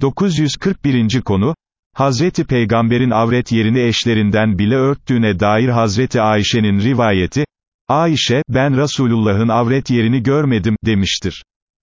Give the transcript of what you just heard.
941. konu, Hazreti Peygamber'in avret yerini eşlerinden bile örttüğüne dair Hazreti Ayşe'nin rivayeti, Ayşe, ben Resulullah'ın avret yerini görmedim, demiştir.